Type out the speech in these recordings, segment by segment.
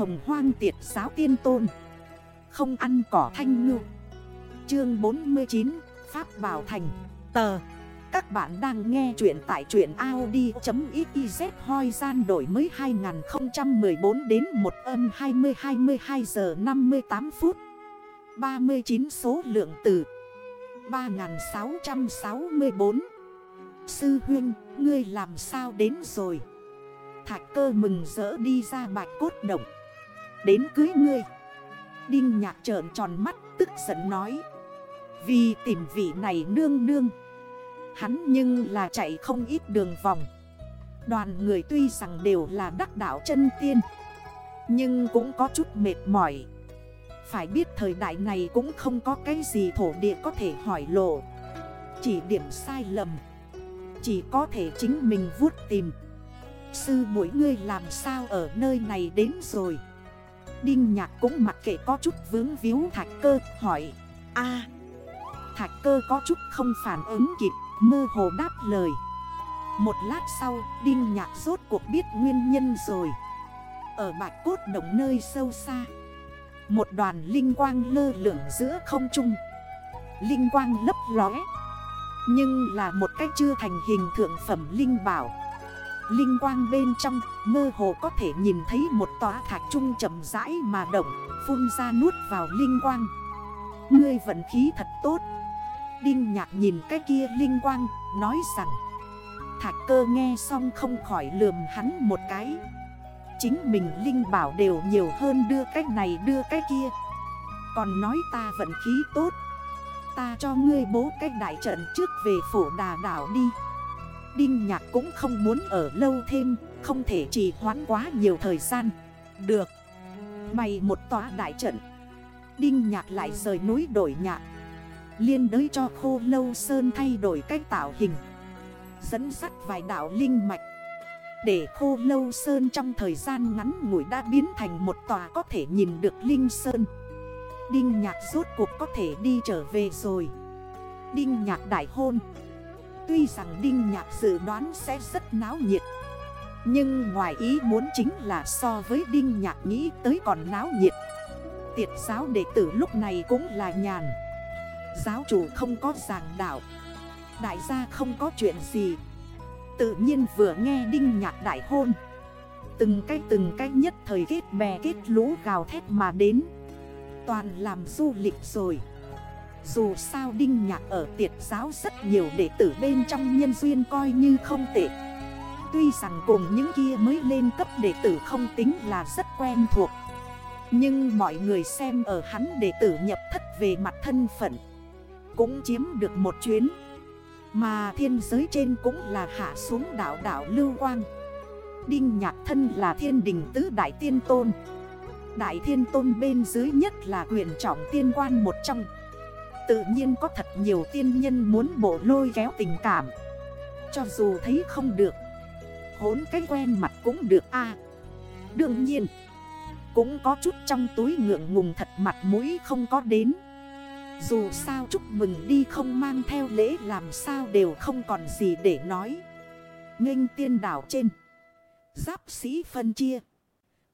hồng hoang tiệt giáo tiên tôn. Không ăn cỏ thanh ngư. Chương 49 Pháp Bảo Thành. Tờ. Các bạn đang nghe chuyện tại chuyện Audi.xyz hoi gian đổi mới 2014 đến 1 âm 20 22 giờ 58 phút. 39 số lượng từ 3664 Sư huynh, ngươi làm sao đến rồi? Thạch cơ mừng rỡ đi ra bạch cốt động. Đến cưới ngươi. Đinh nhạc trợn tròn mắt, tức giận nói, Vì tìm vị này nương nương, Hắn nhưng là chạy không ít đường vòng. Đoàn người tuy rằng đều là đắc đảo chân tiên, Nhưng cũng có chút mệt mỏi. Phải biết thời đại này cũng không có cái gì thổ địa có thể hỏi lộ. Chỉ điểm sai lầm, Chỉ có thể chính mình vuốt tìm. Sư mỗi ngươi làm sao ở nơi này đến rồi? Đinh nhạc cũng mặc kệ có chút vướng víu thạch cơ, hỏi. A. Thạch cơ có chút không phản ứng kịp, Mơ hồ đáp lời. Một lát sau, Đinh nhạc rốt cuộc biết nguyên nhân rồi. Ở bạch cốt đồng nơi sâu xa, Một đoàn linh quang lơ lửng giữa không trung. Linh quang lấp lóe, Nhưng là một cách chưa thành hình thượng phẩm linh bảo. Linh quang bên trong, mơ hồ có thể nhìn thấy một tòa thạch trung chậm rãi mà động, Phun ra nuốt vào linh quang. Ngươi vận khí thật tốt. Đinh nhạc nhìn cái kia linh quang, Nói rằng, Thạch cơ nghe xong không khỏi lườm hắn một cái. Chính mình linh bảo đều nhiều hơn đưa cái này đưa cái kia. Còn nói ta vận khí tốt. Ta cho ngươi bố cách đại trận trước về phổ đà đảo đi. Đinh nhạc cũng không muốn ở lâu thêm, Không thể trì hoãn quá nhiều thời gian. Được. Mày một tòa đại trận. Đinh nhạc lại rời núi đổi nhạc Liên đới cho khô lâu sơn thay đổi cách tạo hình. Dẫn sắt vài đảo linh mạch. Để khô lâu sơn trong thời gian ngắn ngủi đã biến thành một tòa có thể nhìn được linh sơn. Đinh nhạc rốt cuộc có thể đi trở về rồi. Đinh nhạc đại hôn. Tuy rằng Đinh Nhạc dự đoán sẽ rất náo nhiệt, Nhưng ngoài ý muốn chính là so với Đinh Nhạc nghĩ tới còn náo nhiệt. Tiệt giáo đệ tử lúc này cũng là nhàn. Giáo chủ không có giảng đạo, Đại gia không có chuyện gì. Tự nhiên vừa nghe Đinh Nhạc đại hôn, Từng cái từng cái nhất thời kết bè kết lũ gào thét mà đến. Toàn làm du lịch rồi dù sao Đinh Nhạc ở tiệt giáo rất nhiều đệ tử bên trong nhân duyên coi như không tệ. Tuy rằng cùng những kia mới lên cấp đệ tử không tính là rất quen thuộc. Nhưng mọi người xem ở hắn đệ tử nhập thất về mặt thân phận Cũng chiếm được một chuyến. Mà thiên giới trên cũng là hạ xuống đảo đảo Lưu Quang. Đinh Nhạc thân là thiên đình tứ đại tiên tôn. Đại thiên tôn bên dưới nhất là quyền trọng tiên quan một trong. Tự nhiên có thật nhiều tiên nhân muốn bộ lôi kéo tình cảm. Cho dù thấy không được Hốn cái quen mặt cũng được a. Đương nhiên, Cũng có chút trong túi ngượng ngùng thật mặt mũi không có đến. Dù sao chúc mừng đi không mang theo lễ làm sao đều không còn gì để nói. Nghênh tiên đảo trên, Giáp sĩ phân chia.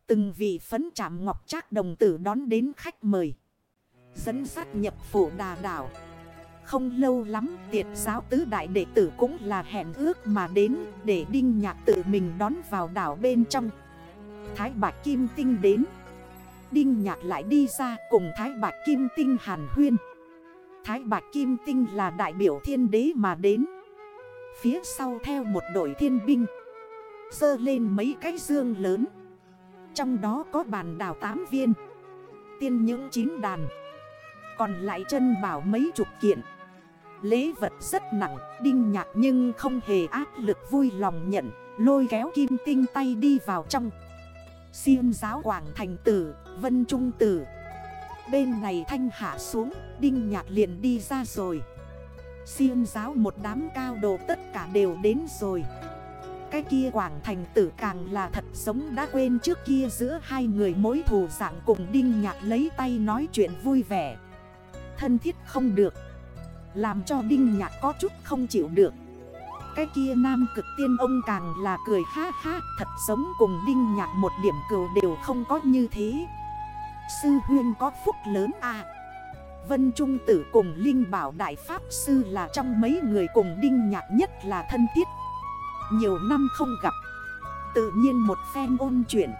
Từng vị phấn chạm ngọc trác đồng tử đón đến khách mời. Dẫn sát nhập phủ đà đảo. Không lâu lắm, tiệt giáo tứ đại đệ tử cũng là hẹn ước mà đến Để đinh nhạc tự mình đón vào đảo bên trong. Thái bạc kim tinh đến. Đinh nhạc lại đi ra cùng Thái bạc kim tinh hàn huyên. Thái bạc kim tinh là đại biểu thiên đế mà đến. Phía sau theo một đội thiên binh Sơ lên mấy cái dương lớn. Trong đó có bàn đảo 8 viên, Tiên những 9 đàn còn lại chân bảo mấy chục kiện. Lễ vật rất nặng, Đinh nhạc nhưng không hề áp lực vui lòng nhận, Lôi kéo kim tinh tay đi vào trong. Siêng giáo quảng thành tử, Vân trung tử. Bên này thanh hạ xuống, Đinh nhạc liền đi ra rồi. Siêng giáo một đám cao đồ tất cả đều đến rồi. Cái kia quảng thành tử càng là thật sống đã quên trước kia giữa hai người mối thù dạng cùng đinh nhạc lấy tay nói chuyện vui vẻ thân thiết không được. Làm cho Đinh Nhạc có chút không chịu được. Cái kia nam cực tiên ông càng là cười ha ha, Thật giống cùng đinh nhạc một điểm cừu đều không có như thế. Sư huyên có phúc lớn à. Vân Trung Tử cùng Linh Bảo Đại Pháp Sư là trong mấy người cùng đinh nhạc nhất là thân thiết. Nhiều năm không gặp, Tự nhiên một phen ôn chuyện.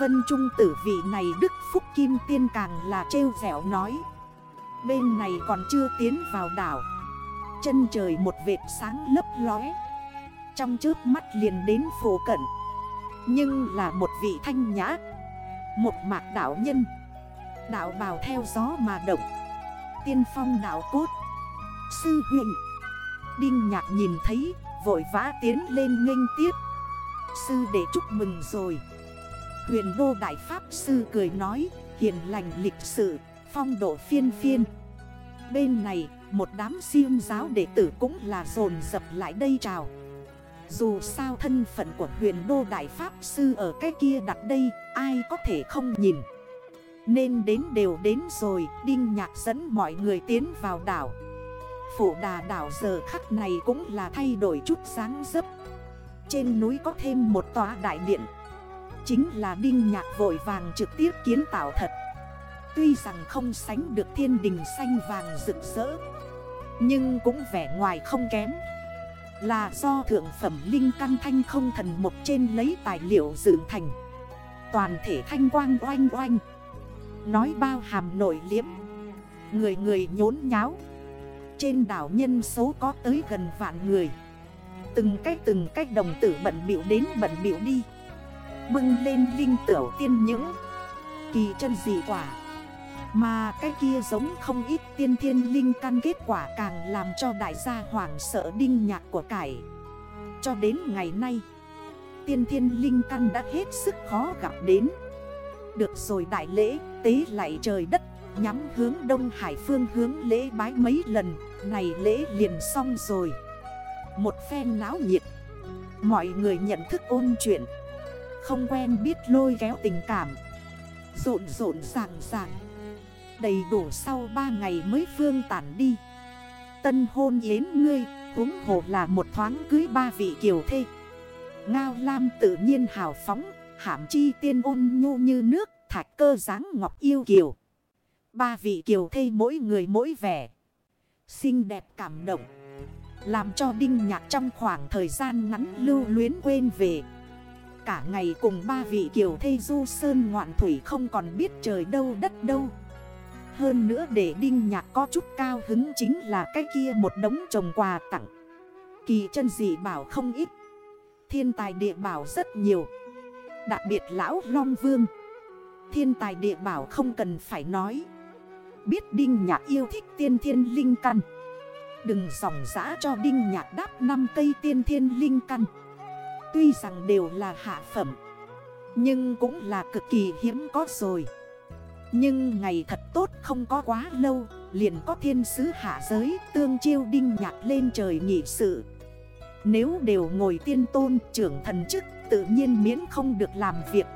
Vân Trung Tử vị này Đức Phúc Kim Tiên càng là trêu vẻo nói. Bên này còn chưa tiến vào đảo. Chân trời một vệt sáng lấp lóe. Trong trước mắt liền đến phổ cận. Nhưng là một vị thanh nhã, Một mạc đảo nhân. Đảo bào theo gió mà động. Tiên phong đảo cốt. Sư huyện Đinh nhạc nhìn thấy, Vội vã tiến lên nghênh tiếp. Sư để chúc mừng rồi. Huyền đô đại pháp sư cười nói, Hiền lành lịch sự. Phong độ phiên phiên. Bên này, một đám siêu giáo đệ tử cũng là dồn dập lại đây chào. Dù sao thân phận của huyền đô đại pháp sư ở cái kia đặt đây, Ai có thể không nhìn. Nên đến đều đến rồi, Đinh nhạc dẫn mọi người tiến vào đảo. Phủ đà đảo giờ khắc này cũng là thay đổi chút sáng dấp. Trên núi có thêm một tòa đại điện. Chính là Đinh Nhạc vội vàng trực tiếp kiến tạo thật. Tuy rằng không sánh được thiên đình xanh vàng rực rỡ, Nhưng cũng vẻ ngoài không kém. Là do thượng phẩm linh căn thanh không thần một trên lấy tài liệu dựng thành. Toàn thể thanh quang oanh oanh. Nói bao hàm nổi liếm Người người nhốn nháo. Trên đảo nhân số có tới gần vạn người. Từng cách từng cách đồng tử bận biểu đến bận biểu đi. Bưng lên linh tửu tiên những. Kỳ chân dị quả. Mà cái kia giống không ít tiên thiên linh căn kết quả càng làm cho đại gia hoảng sợ đinh nhạc của cải. Cho đến ngày nay, Tiên thiên linh căn đã hết sức khó gặp đến. Được rồi đại lễ, tế lại trời đất, Nhắm hướng Đông Hải phương hướng lễ bái mấy lần, Này lễ liền xong rồi. Một phen náo nhiệt, Mọi người nhận thức ôn chuyện, không quen biết lôi kéo tình cảm. Rộn rộn ràng ràng. Đầy đủ sau 3 ngày mới phương tản đi. Tân hôn yến ngươi Húng hồ là một thoáng cưới ba vị kiều thê. Ngao Lam tự nhiên hào phóng Hảm chi tiên ôn nhu như nước, Thạch cơ dáng ngọc yêu kiều. Ba vị kiều thê mỗi người mỗi vẻ. Xinh đẹp cảm động, Làm cho Đinh Nhạc trong khoảng thời gian ngắn lưu luyến quên về. Cả ngày cùng ba vị kiều thê du sơn ngoạn thủy không còn biết trời đâu đất đâu. Hơn nữa để đinh nhạc có chút cao hứng chính là cái kia một đống trồng quà tặng. Kỳ chân dị bảo không ít. Thiên tài địa bảo rất nhiều. Đặc biệt lão Long Vương. Thiên tài địa bảo không cần phải nói. Biết Đinh Nhạc yêu thích tiên thiên linh căn. Đừng dòng giã cho Đinh Nhạc đáp 5 cây tiên thiên linh căn. Tuy rằng đều là hạ phẩm, Nhưng cũng là cực kỳ hiếm có rồi. Nhưng ngày thật tốt không có quá lâu, Liền có thiên sứ hạ giới tương chiêu đinh nhạc lên trời nghị sự. Nếu đều ngồi tiên tôn, trưởng thần chức, Tự nhiên miễn không được làm việc.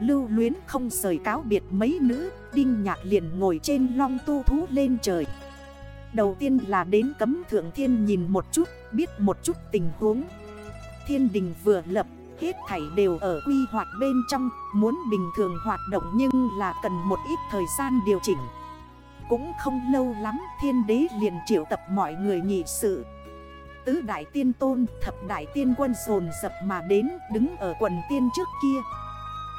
Lưu luyến không rời cáo biệt mấy nữ, Đinh nhạc liền ngồi trên long tu thú lên trời. Đầu tiên là đến cấm thượng thiên nhìn một chút, Biết một chút tình huống. Thiên đình vừa lập Hết thảy đều ở quy hoạch bên trong, Muốn bình thường hoạt động nhưng là cần một ít thời gian điều chỉnh. Cũng không lâu lắm, thiên đế liền triệu tập mọi người nhị sự. Tứ đại tiên tôn, thập đại tiên quân sồn dập mà đến, đứng ở quần tiên trước kia.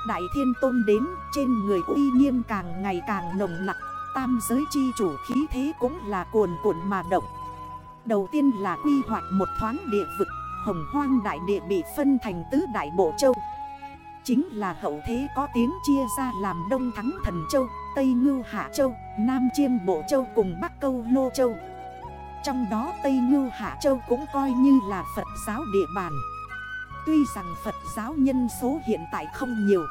Đại thiên tôn đến, trên người uy nghiêm càng ngày càng nồng nặng Tam giới chi chủ khí thế cũng là cuồn cuộn mà động. Đầu tiên là quy hoạch một thoáng địa vực hồng hoang đại địa bị phân thành tứ đại bộ châu. Chính là hậu thế có tiếng chia ra làm Đông Thắng Thần Châu, Tây Ngưu Hạ Châu, Nam Chiêm Bộ Châu cùng Bắc Câu Lô Châu. Trong đó Tây Ngưu Hạ Châu cũng coi như là Phật giáo địa bàn. Tuy rằng Phật giáo nhân số hiện tại không nhiều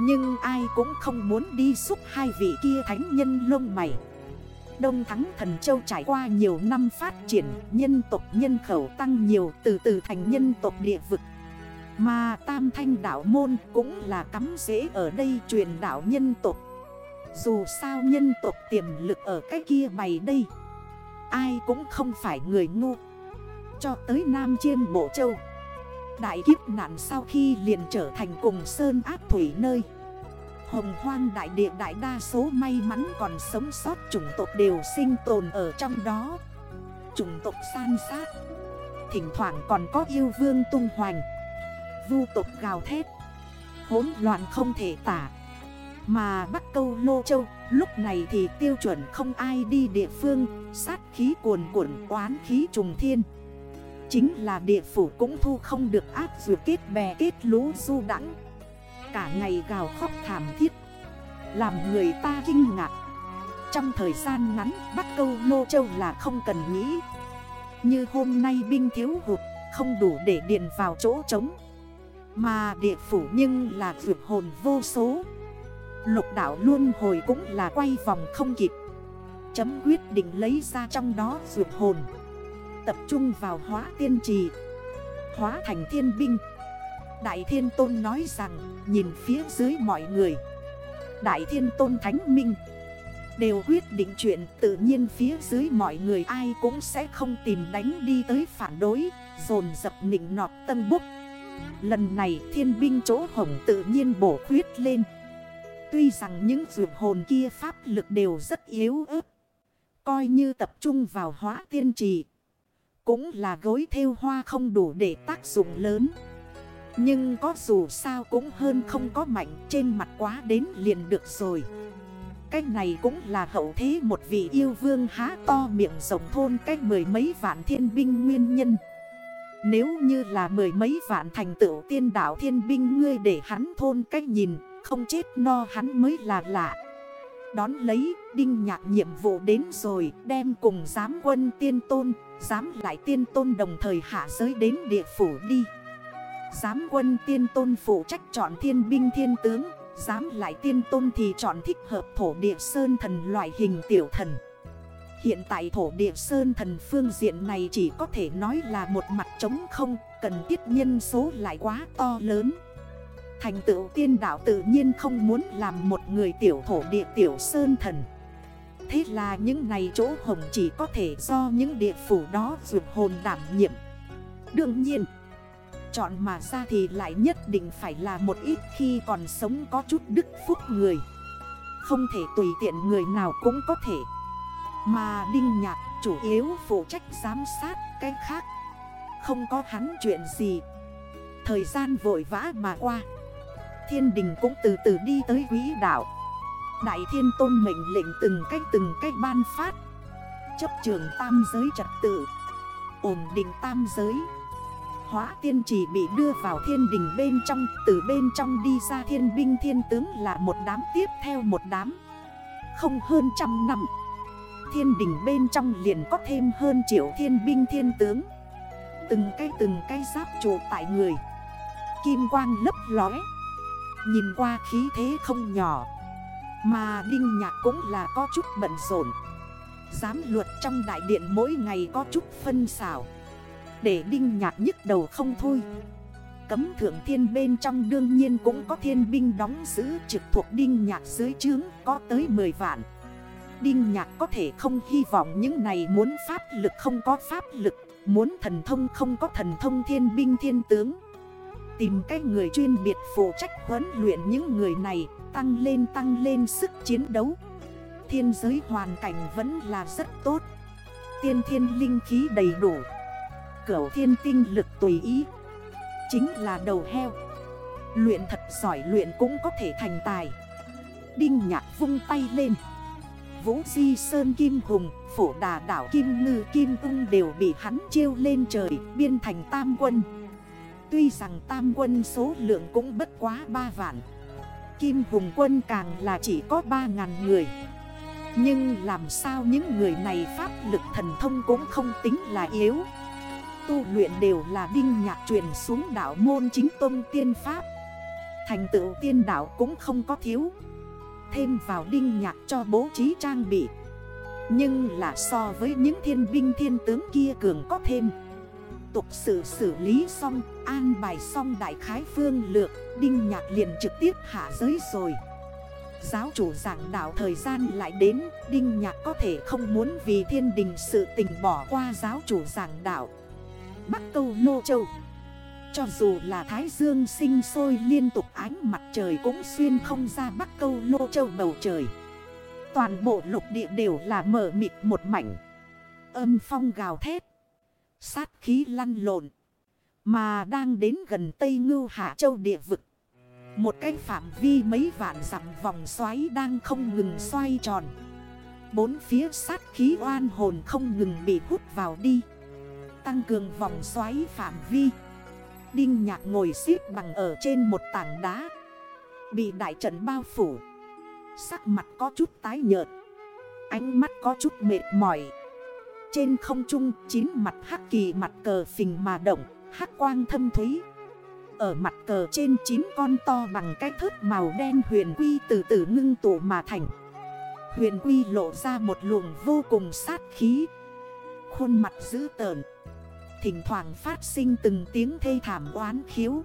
Nhưng ai cũng không muốn đi xúc hai vị kia thánh nhân lông mày. Đông Thắng Thần Châu trải qua nhiều năm phát triển, Nhân tộc nhân khẩu tăng nhiều, từ từ thành nhân tộc địa vực. Mà Tam Thanh Đảo Môn cũng là cắm rễ ở đây truyền đảo nhân tộc. Dù sao nhân tộc tiềm lực ở cái kia bày đây, Ai cũng không phải người ngu. Cho tới Nam Chiêm Bộ Châu, Đại kiếp nạn sau khi liền trở thành cùng sơn áp thủy nơi. Hồng hoang đại địa đại đa số may mắn còn sống sót chủng tộc đều sinh tồn ở trong đó. Chủng tộc san sát. Thỉnh thoảng còn có yêu vương tung hoành. Vu tộc gào thét. Hốn loạn không thể tả. Mà Bắc Câu Lô Châu, Lúc này thì tiêu chuẩn không ai đi địa phương. Sát khí cuồn cuộn, oán khí trùng thiên. Chính là địa phủ cũng thu không được áp dù kết bè kết lũ du đẳng Cả ngày gào khóc thảm thiết, Làm người ta kinh ngạc. Trong thời gian ngắn Bắc Câu Lô Châu là không cần nghĩ. Như hôm nay binh thiếu hụt, Không đủ để điền vào chỗ trống. Mà địa phủ nhưng là vượt hồn vô số. Lục đảo luôn hồi cũng là quay vòng không kịp. Chấm quyết định lấy ra trong đó vượt hồn. Tập trung vào hóa tiên trì, Hóa thành thiên binh. Đại thiên tôn nói rằng, Nhìn phía dưới mọi người. Đại thiên tôn thánh minh. Đều quyết định chuyện, tự nhiên phía dưới mọi người ai cũng sẽ không tìm đánh đi tới phản đối, Dồn dập nịnh nọt tân búc Lần này thiên binh chỗ hồng tự nhiên bổ khuyết lên. Tuy rằng những vượt hồn kia pháp lực đều rất yếu ớt, Coi như tập trung vào hóa tiên trì, Cũng là gối theo hoa không đủ để tác dụng lớn. Nhưng có dù sao cũng hơn không có mạnh Trên mặt quá đến liền được rồi. Cách này cũng là hậu thế một vị yêu vương há to miệng rộng thôn cách mười mấy vạn thiên binh nguyên nhân. Nếu như là mười mấy vạn thành tựu tiên đảo thiên binh ngươi để hắn thôn cách nhìn Không chết no hắn mới là lạ. Đón lấy, đinh nhạc nhiệm vụ đến rồi Đem cùng giám quân tiên tôn Giám lại tiên tôn đồng thời hạ giới đến địa phủ đi. Giám quân tiên tôn phụ trách chọn thiên binh thiên tướng, Giám lại tiên tôn thì chọn thích hợp thổ địa sơn thần loại hình tiểu thần. Hiện tại thổ địa sơn thần phương diện này chỉ có thể nói là một mặt trống không, Cần tiết nhân số lại quá to lớn. Thành tựu tiên đạo tự nhiên không muốn làm một người tiểu thổ địa tiểu sơn thần. Thế là những này chỗ hồng chỉ có thể do những địa phủ đó dược hồn đảm nhiệm. Đương nhiên Chọn mà ra thì lại nhất định phải là một ít khi còn sống có chút đức phúc người. Không thể tùy tiện người nào cũng có thể. Mà Đinh Nhạc chủ yếu phụ trách giám sát cái khác. Không có hắn chuyện gì. Thời gian vội vã mà qua. Thiên đình cũng từ từ đi tới quý đạo. Đại thiên tôn mệnh lệnh từng cách từng cách ban phát. Chấp trường tam giới trật tự. Ổn định tam giới. Hóa tiên chỉ bị đưa vào thiên đình bên trong, Từ bên trong đi ra thiên binh thiên tướng là một đám tiếp theo một đám. Không hơn trăm năm, Thiên đình bên trong liền có thêm hơn triệu thiên binh thiên tướng. Từng cây từng cây giáp trụ tại người. Kim quang lấp lóe. Nhìn qua khí thế không nhỏ. Mà Đinh Nhạc cũng là có chút bận rộn. Giám luật trong đại điện mỗi ngày có chút phân xảo. Để Đinh Nhạc nhức đầu không thôi. Cấm thượng thiên bên trong đương nhiên cũng có thiên binh đóng giữ trực thuộc Đinh Nhạc dưới trướng có tới 10 vạn. Đinh Nhạc có thể không hy vọng những này muốn pháp lực không có pháp lực, Muốn thần thông không có thần thông thiên binh thiên tướng. Tìm cách người chuyên biệt phụ trách huấn luyện những người này, Tăng lên tăng lên sức chiến đấu. Thiên giới hoàn cảnh vẫn là rất tốt. Tiên thiên linh khí đầy đủ. Cửu thiên tinh lực tùy ý. Chính là đầu heo. Luyện thật giỏi luyện cũng có thể thành tài. Đinh nhạc vung tay lên. Vũ Di Sơn Kim Hùng, Phổ đà đảo Kim Ngư Kim Ung đều bị hắn chiêu lên trời, Biên thành tam quân. Tuy rằng tam quân số lượng cũng bất quá 3 vạn. Kim Hùng quân càng là chỉ có 3.000 người. Nhưng làm sao những người này pháp lực thần thông cũng không tính là yếu. Tu luyện đều là đinh nhạc truyền xuống đảo môn chính tôn tiên pháp. Thành tựu tiên đảo cũng không có thiếu. Thêm vào đinh nhạc cho bố trí trang bị. Nhưng là so với những thiên binh thiên tướng kia cường có thêm. Tục sự xử lý xong, An bài xong đại khái phương lược, Đinh nhạc liền trực tiếp hạ giới rồi. Giáo chủ giảng đạo thời gian lại đến, Đinh nhạc có thể không muốn vì thiên đình sự tình bỏ qua giáo chủ giảng đạo. Bắc Câu Lô Châu. Cho dù là Thái Dương sinh sôi liên tục ánh mặt trời cũng xuyên không ra Bắc Câu Lô Châu bầu trời. Toàn bộ lục địa đều là mở mịt một mảnh. Âm phong gào thét. Sát khí lăn lộn. Mà đang đến gần Tây Ngưu Hạ Châu địa vực. Một cái phạm vi mấy vạn dặm vòng xoáy đang không ngừng xoay tròn. Bốn phía sát khí oan hồn không ngừng bị hút vào đi. Tăng cường vòng xoáy phạm vi. Đinh nhạc ngồi xếp bằng ở trên một tảng đá. Bị đại trận bao phủ. Sắc mặt có chút tái nhợt. Ánh mắt có chút mệt mỏi. Trên không trung, chín mặt hắc kỳ mặt cờ phình mà động, Hắc quang thâm thúy. Ở mặt cờ trên chín con to bằng cái thớt màu đen huyền quy từ từ ngưng tụ mà thành. Huyền quy lộ ra một luồng vô cùng sát khí. Khuôn mặt dữ tợn. Thỉnh thoảng phát sinh từng tiếng thê thảm oán khiếu.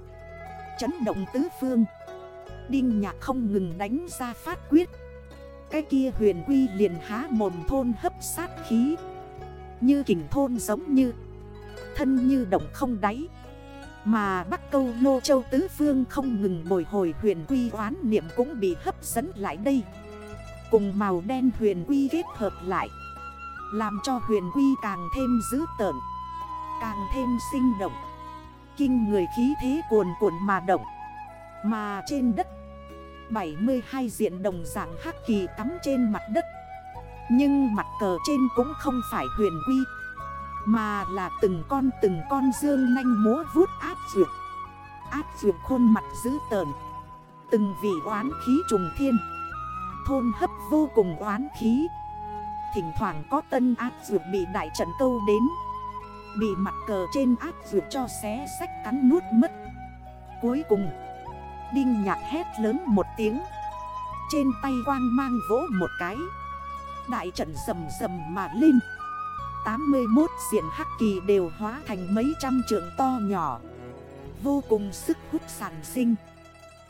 Chấn động tứ phương. Đinh nhạc không ngừng đánh ra phát quyết. Cái kia huyền quy liền há mồm thôn hấp sát khí. Như kỉnh thôn giống như. Thân như động không đáy. Mà Bắc Câu Lô Châu Tứ Phương không ngừng bồi hồi huyền quy oán niệm cũng bị hấp dẫn lại đây. Cùng màu đen huyền quy kết hợp lại. Làm cho huyền quy càng thêm dữ tợn. Càng thêm sinh động. Kinh người khí thế cuồn cuộn mà động. Mà trên đất 72 diện đồng dạng hắc kỳ cắm trên mặt đất. Nhưng mặt cờ trên cũng không phải huyền quy, Mà là từng con từng con dương nanh múa vuốt áp dược. Áp dược khuôn mặt dữ tờn Từng vị oán khí trùng thiên. Thôn hấp vô cùng oán khí. Thỉnh thoảng có tân áp dược bị đại trận câu đến. Bị mặt cờ trên áp vượt cho xé sách cắn nuốt mất. Cuối cùng, Đinh nhạc hét lớn một tiếng. Trên tay quang mang vỗ một cái. Đại trận sầm sầm mà lên. 81 diện hắc kỳ đều hóa thành mấy trăm trượng to nhỏ. Vô cùng sức hút sản sinh.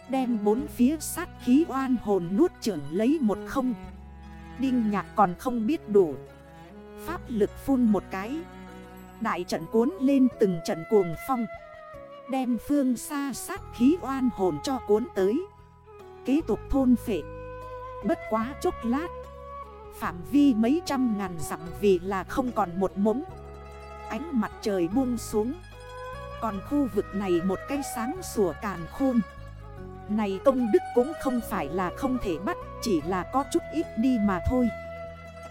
Đem bốn phía sát khí oan hồn nuốt trưởng lấy một không. Đinh nhạc còn không biết đủ. Pháp lực phun một cái. Đại trận cuốn lên từng trận cuồng phong, Đem phương xa sát khí oan hồn cho cuốn tới. Kế tục thôn phệ. Bất quá chốc lát, Phạm vi mấy trăm ngàn dặm vì là không còn một mống. Ánh mặt trời buông xuống. Còn khu vực này một cây sáng sủa càn khôn. Này công đức cũng không phải là không thể bắt, Chỉ là có chút ít đi mà thôi.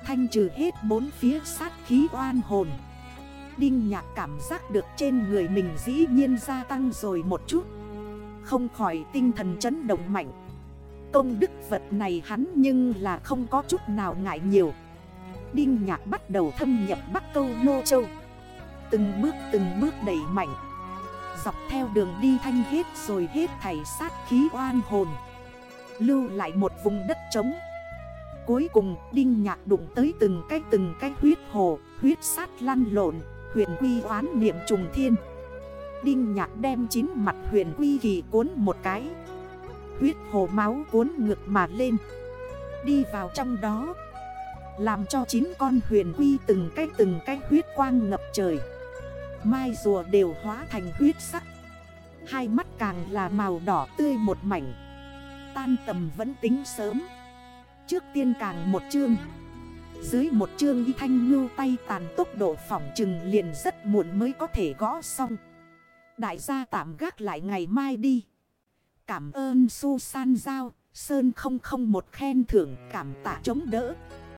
Thanh trừ hết bốn phía sát khí oan hồn. Đinh nhạc cảm giác được trên người mình dĩ nhiên gia tăng rồi một chút. Không khỏi tinh thần chấn động mạnh. Công đức vật này hắn nhưng là không có chút nào ngại nhiều. Đinh nhạc bắt đầu thâm nhập Bắc Câu Lô Châu. Từng bước từng bước đẩy mạnh. Dọc theo đường đi thanh hết rồi hết thảy sát khí oan hồn. Lưu lại một vùng đất trống. Cuối cùng, Đinh Nhạc đụng tới từng cái từng cái huyết hồ, Huyết sát lăn lộn. Huyền quy oán niệm trùng thiên. Đinh nhạc đem chín mặt huyền quy kỳ cuốn một cái. Huyết hồ máu cuốn ngược mà lên. Đi vào trong đó. Làm cho chín con huyền quy từng cái từng cái huyết quang ngập trời. Mai rùa đều hóa thành huyết sắc. Hai mắt càng là màu đỏ tươi một mảnh. Tan tầm vẫn tính sớm. Trước tiên càng một chương dưới một chương y thanh ngưu tay tàn tốc độ phỏng trừng liền rất muộn mới có thể gõ xong. Đại gia tạm gác lại ngày mai đi. Cảm ơn su san giao, sơn không không một khen thưởng cảm tạ chống đỡ.